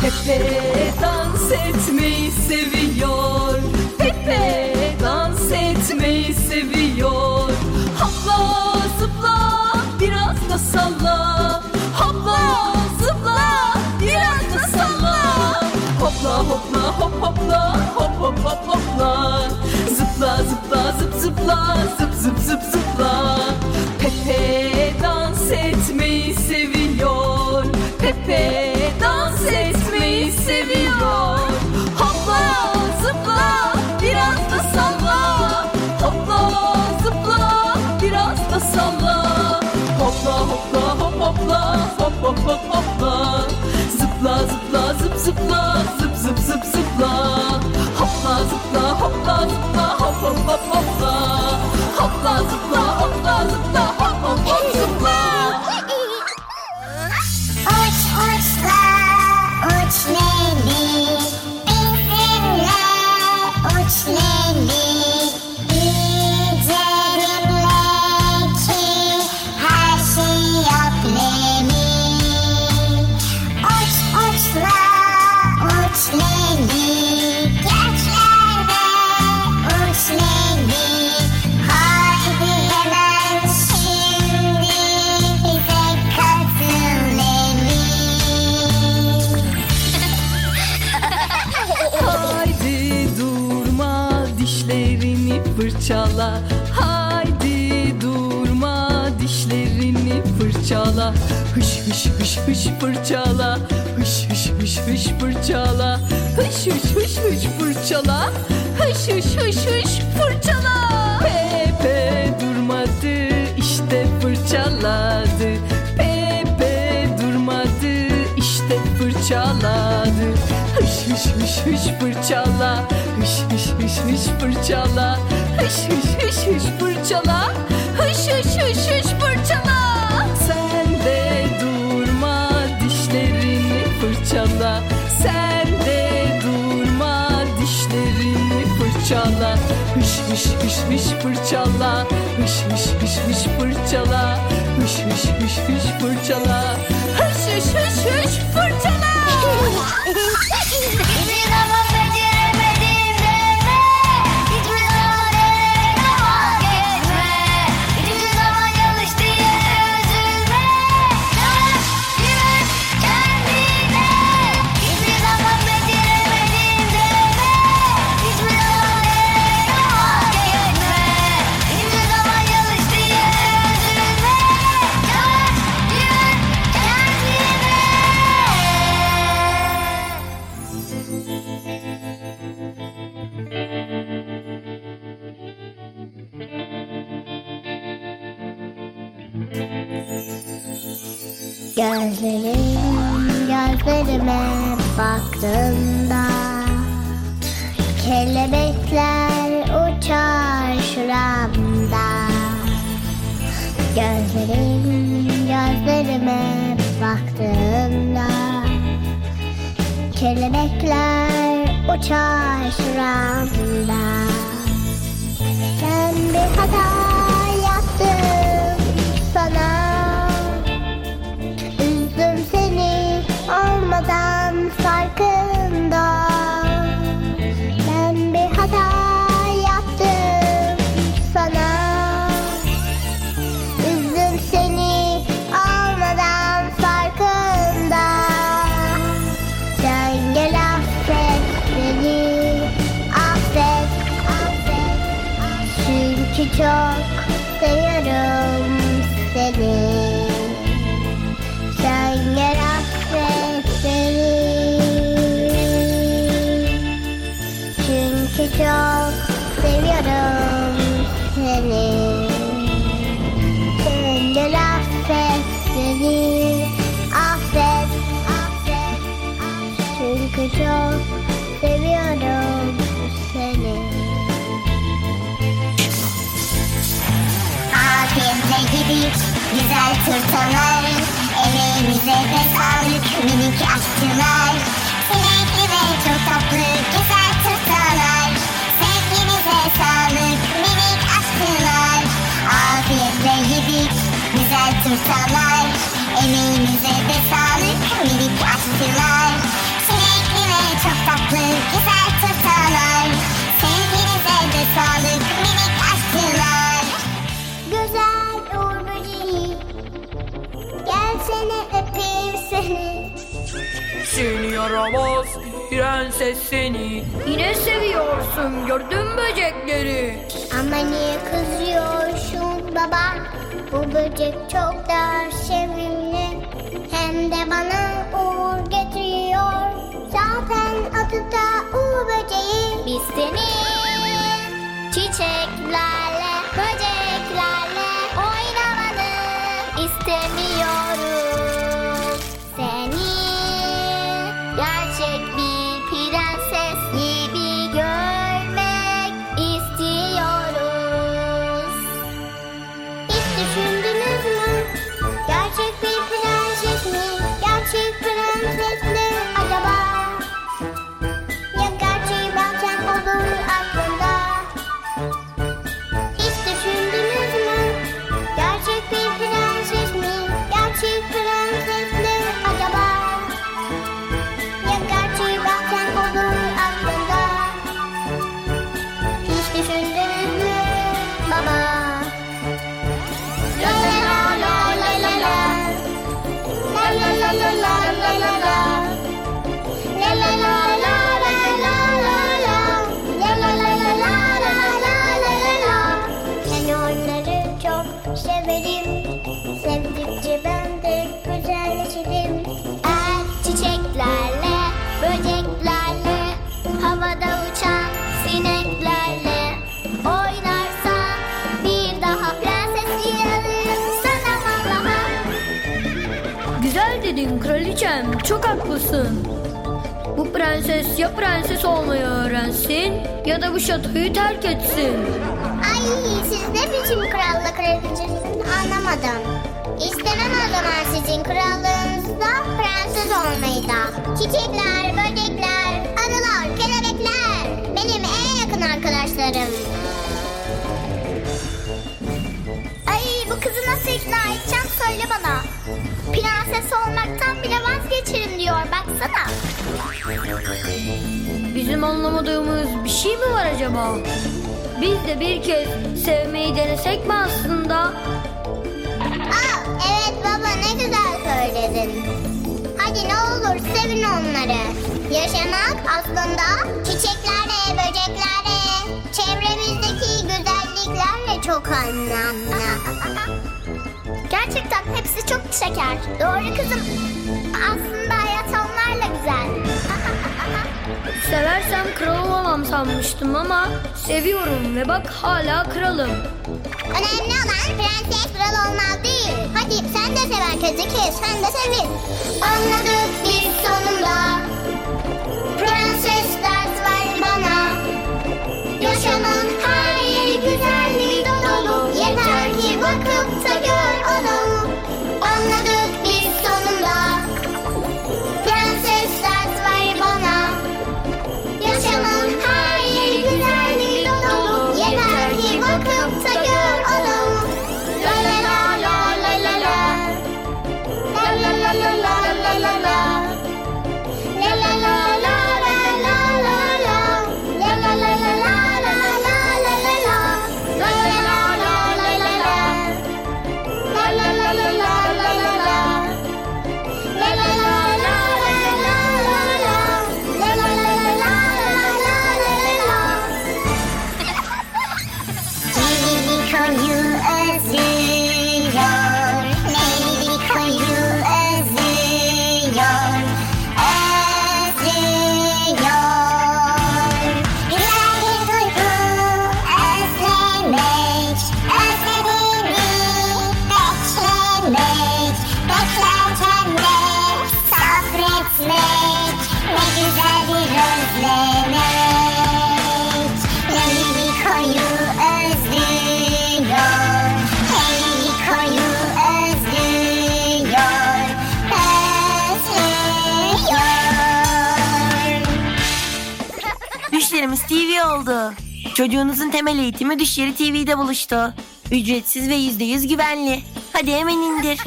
Pepe dans etmeyi seviyor. Pepe dans etmeyi seviyor. Hopla zıpla biraz da salla. Hopla zıpla biraz da salla. Hopla hopla hop hopla hop hop hop hopla. Zıpla zıpla zıp zıpla zıp zıp zıp zıpla hop hop hop hopla Hopla zıpla hopla zıpla fırçala. Haydi durma dişlerini fırçala. Hış hış hış hış fırçala. Hış hış hış hış fırçala. Hış hış hış hış fırçala. Hış hış hış hış fırçala. Pepe durmadı işte fırçaladı. Pepe durmadı işte fırçaladı. Hış hış hış hış fırçala. Hış hış hış hış fırçala Hış hış hış fırçala. Hış hış hış hış fırçala. Hış hış hış hış fırçala. Hış hış hış hış Gözlerim gözlerime baktığında Kelebekler uçar şuramda. Gözlerim gözlerime baktığında Kelebekler uçar şuramda. Ben bir hata 车。güzel fırtınalar Emeğimize de sağlık minik aşçılar Sinekli ve çok tatlı güzel fırtınalar Sevginize sağlık minik aşçılar Afiyetle yedik güzel fırtınalar Emeğimize de sağlık. Prenses seni. Yine seviyorsun gördün böcekleri. Ama niye kızıyorsun baba? Bu böcek çok da sevimli Hem de bana uğur getiriyor Zaten adı da uğur böceği Biz seni çiçeklerle, çok haklısın. Bu prenses ya prenses olmayı öğrensin ya da bu şatoyu terk etsin. Ay siz ne biçim krallık kraliçesiniz anlamadım. İstemem o zaman sizin krallığınızda prenses olmayı da. Çiçekler, böcekler, arılar, kelebekler benim en yakın arkadaşlarım. Ay bu kızı nasıl ikna edeceğim söyle bana. Prenses olmaktan Bizim anlamadığımız bir şey mi var acaba? Biz de bir kez sevmeyi denesek mi aslında? Aa, evet baba ne güzel söyledin. Hadi ne olur sevin onları. Yaşamak aslında çiçeklerle, böceklerle, çevremizdeki güzelliklerle çok anlamlı. Gerçekten hepsi çok şeker. Doğru kızım. Aslında Seversem kral olamam sanmıştım ama seviyorum ve bak hala kralım. Önemli olan prenses kral olmak değil. Hadi sen de sever Keziki, sen de sevin. Anladık biz sonunda. Prenses ders ver bana. Yaşamın Düşlerimiz TV oldu. Çocuğunuzun temel eğitimi Düşleri TV'de buluştu. Ücretsiz ve %100 güvenli. Hadi hemen indir.